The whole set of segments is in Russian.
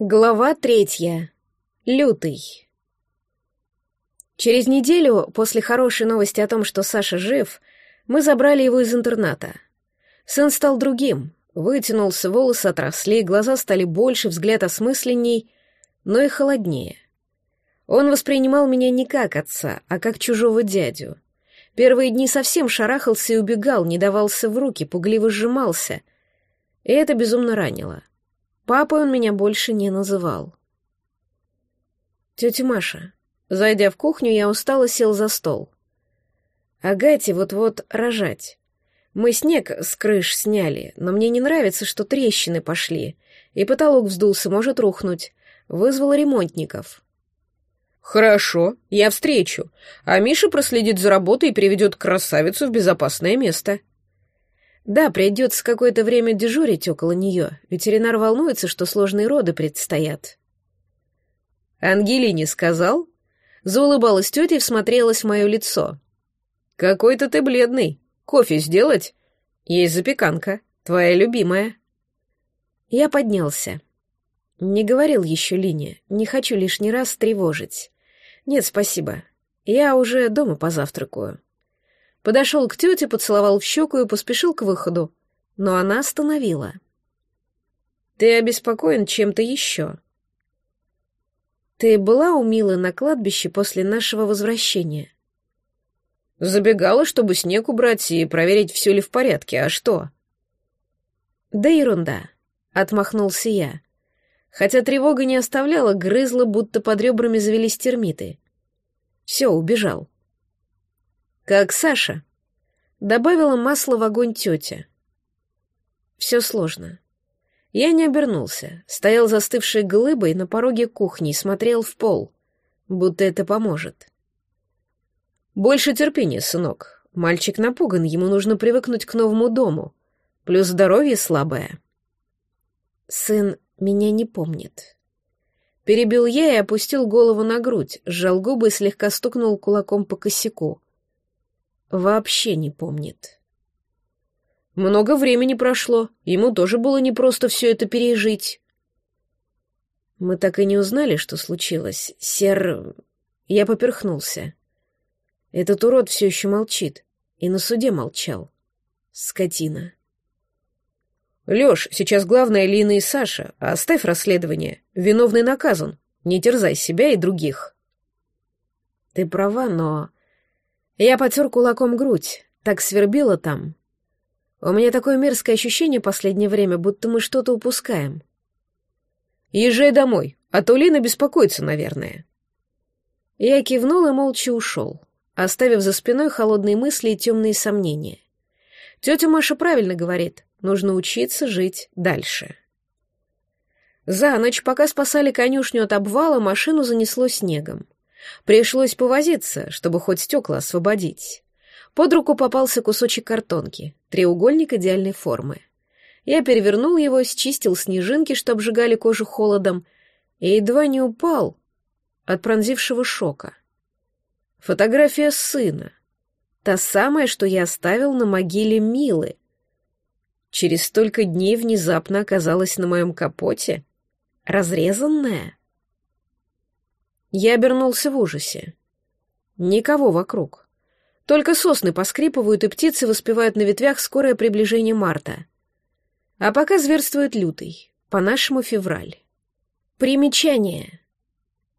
Глава третья. Лютый. Через неделю после хорошей новости о том, что Саша жив, мы забрали его из интерната. Сын стал другим, вытянулся, волосы отросли, глаза стали больше, взгляд осмысленней, но и холоднее. Он воспринимал меня не как отца, а как чужого дядю. Первые дни совсем шарахался и убегал, не давался в руки, пугливо сжимался. И это безумно ранило. Папой он меня больше не называл. Тетя Маша, зайдя в кухню, я устало сел за стол. Агате вот-вот рожать. Мы снег с крыш сняли, но мне не нравится, что трещины пошли, и потолок вздулся, может рухнуть. Вызвал ремонтников. «Хорошо, я встречу, а Миша проследит за работой и приведет красавицу в безопасное место», да, придется какое-то время дежурить около нее. Ветеринар волнуется, что сложные роды предстоят. Ангелине сказал? Заулыбалась тетя и всмотрелась в мое лицо. Какой-то ты бледный. Кофе сделать? Есть запеканка, твоя любимая. Я поднялся. Не говорил еще Лине, не хочу лишний раз тревожить. Нет, спасибо. Я уже дома позавтракаю. Подошел к тете, поцеловал в щеку и поспешил к выходу. Но она остановила. «Ты обеспокоен чем-то еще?» «Ты была у Милы на кладбище после нашего возвращения?» «Забегала, чтобы снег убрать и проверить, все ли в порядке. А что?» «Да ерунда», — отмахнулся я. Хотя тревога не оставляла, грызла, будто под ребрами завелись термиты. Все, убежал. «Как Саша?» Добавила масло в огонь тетя. Все сложно. Я не обернулся, стоял застывшей глыбой на пороге кухни и смотрел в пол, будто это поможет. «Больше терпения, сынок. Мальчик напуган, ему нужно привыкнуть к новому дому. Плюс здоровье слабое». «Сын меня не помнит». Перебил я и опустил голову на грудь, сжал губы и слегка стукнул кулаком по косяку вообще не помнит. Много времени прошло, ему тоже было непросто все это пережить. Мы так и не узнали, что случилось. Сер... Я поперхнулся. Этот урод все еще молчит. И на суде молчал. Скотина. Лёш, сейчас главное Лина и Саша. Оставь расследование. Виновный наказан. Не терзай себя и других. Ты права, но... Я потер кулаком грудь, так свербило там. У меня такое мерзкое ощущение последнее время, будто мы что-то упускаем. Езжай домой, а то Лина беспокоится, наверное. Я кивнул и молча ушел, оставив за спиной холодные мысли и темные сомнения. Тетя Маша правильно говорит, нужно учиться жить дальше. За ночь, пока спасали конюшню от обвала, машину занесло снегом. Пришлось повозиться, чтобы хоть стекла освободить. Под руку попался кусочек картонки, треугольник идеальной формы. Я перевернул его, счистил снежинки, что обжигали кожу холодом, и едва не упал от пронзившего шока. Фотография сына. Та самая, что я оставил на могиле Милы. Через столько дней внезапно оказалась на моем капоте. Разрезанная. Я обернулся в ужасе. Никого вокруг. Только сосны поскрипывают, и птицы воспевают на ветвях скорое приближение марта. А пока зверствует лютый, по-нашему февраль. Примечание.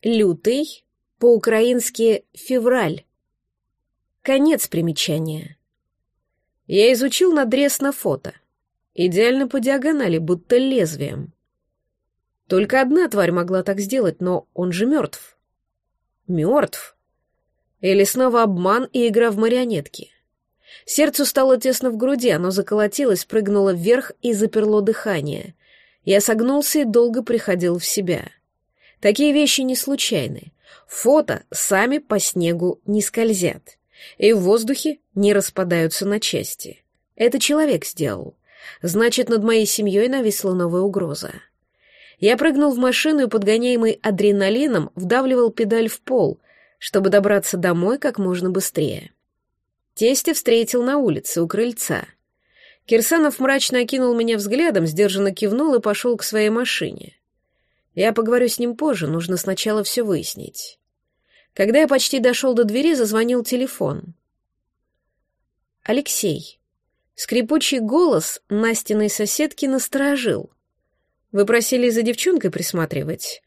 Лютый, по-украински февраль. Конец примечания. Я изучил надрез на фото. Идеально по диагонали, будто лезвием. Только одна тварь могла так сделать, но он же мертв. Мертв? Или снова обман и игра в марионетки? Сердцу стало тесно в груди, оно заколотилось, прыгнуло вверх и заперло дыхание. Я согнулся и долго приходил в себя. Такие вещи не случайны. Фото сами по снегу не скользят. И в воздухе не распадаются на части. Это человек сделал. Значит, над моей семьей нависла новая угроза. Я прыгнул в машину и, подгоняемый адреналином, вдавливал педаль в пол, чтобы добраться домой как можно быстрее. Тестя встретил на улице у крыльца. Кирсанов мрачно окинул меня взглядом, сдержанно кивнул и пошел к своей машине. Я поговорю с ним позже, нужно сначала все выяснить. Когда я почти дошел до двери, зазвонил телефон. «Алексей». Скрипучий голос Настиной соседки насторожил. «Вы просили за девчонкой присматривать?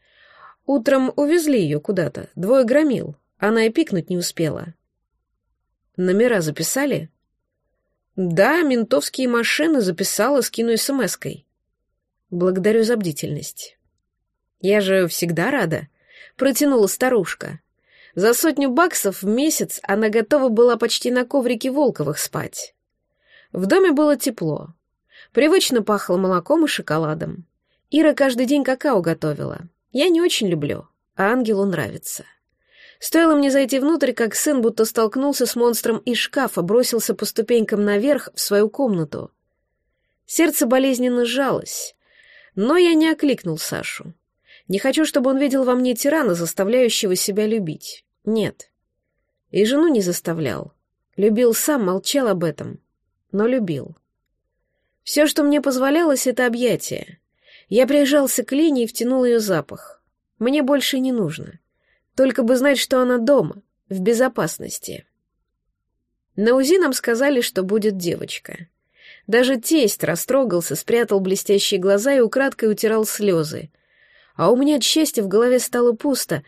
Утром увезли ее куда-то, двое громил. Она и пикнуть не успела». «Номера записали?» «Да, ментовские машины записала, скину смс-кой». «Благодарю за бдительность». «Я же всегда рада», — протянула старушка. За сотню баксов в месяц она готова была почти на коврике Волковых спать. В доме было тепло. Привычно пахло молоком и шоколадом. Ира каждый день какао готовила. Я не очень люблю, а ангелу нравится. Стоило мне зайти внутрь, как сын будто столкнулся с монстром из шкафа, бросился по ступенькам наверх в свою комнату. Сердце болезненно сжалось, но я не окликнул Сашу. Не хочу, чтобы он видел во мне тирана, заставляющего себя любить. Нет. И жену не заставлял. Любил сам, молчал об этом. Но любил. Все, что мне позволялось, это объятие. Я прижался к Лине и втянул ее запах. Мне больше не нужно. Только бы знать, что она дома, в безопасности. На УЗИ нам сказали, что будет девочка. Даже тесть растрогался, спрятал блестящие глаза и украдкой утирал слезы, а у меня от счастья в голове стало пусто,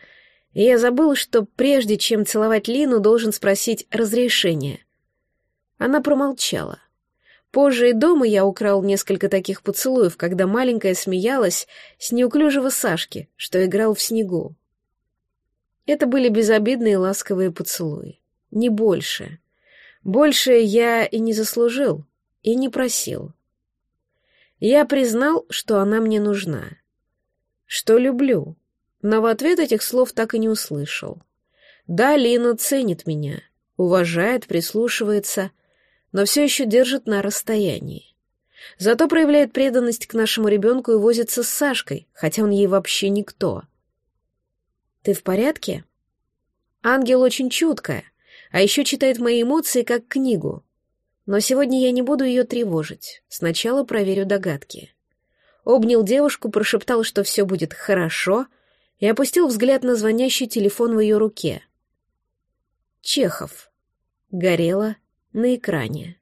и я забыл, что прежде чем целовать Лину, должен спросить разрешение. Она промолчала. Позже и дома я украл несколько таких поцелуев, когда маленькая смеялась с неуклюжего Сашки, что играл в снегу. Это были безобидные ласковые поцелуи. Не больше. Больше я и не заслужил, и не просил. Я признал, что она мне нужна что люблю, но в ответ этих слов так и не услышал. Да, Лина ценит меня, уважает, прислушивается, но все еще держит на расстоянии. Зато проявляет преданность к нашему ребенку и возится с Сашкой, хотя он ей вообще никто. «Ты в порядке?» Ангел очень чуткая, а еще читает мои эмоции как книгу. Но сегодня я не буду ее тревожить. Сначала проверю догадки обнял девушку, прошептал, что все будет хорошо, и опустил взгляд на звонящий телефон в ее руке. Чехов. Горело на экране.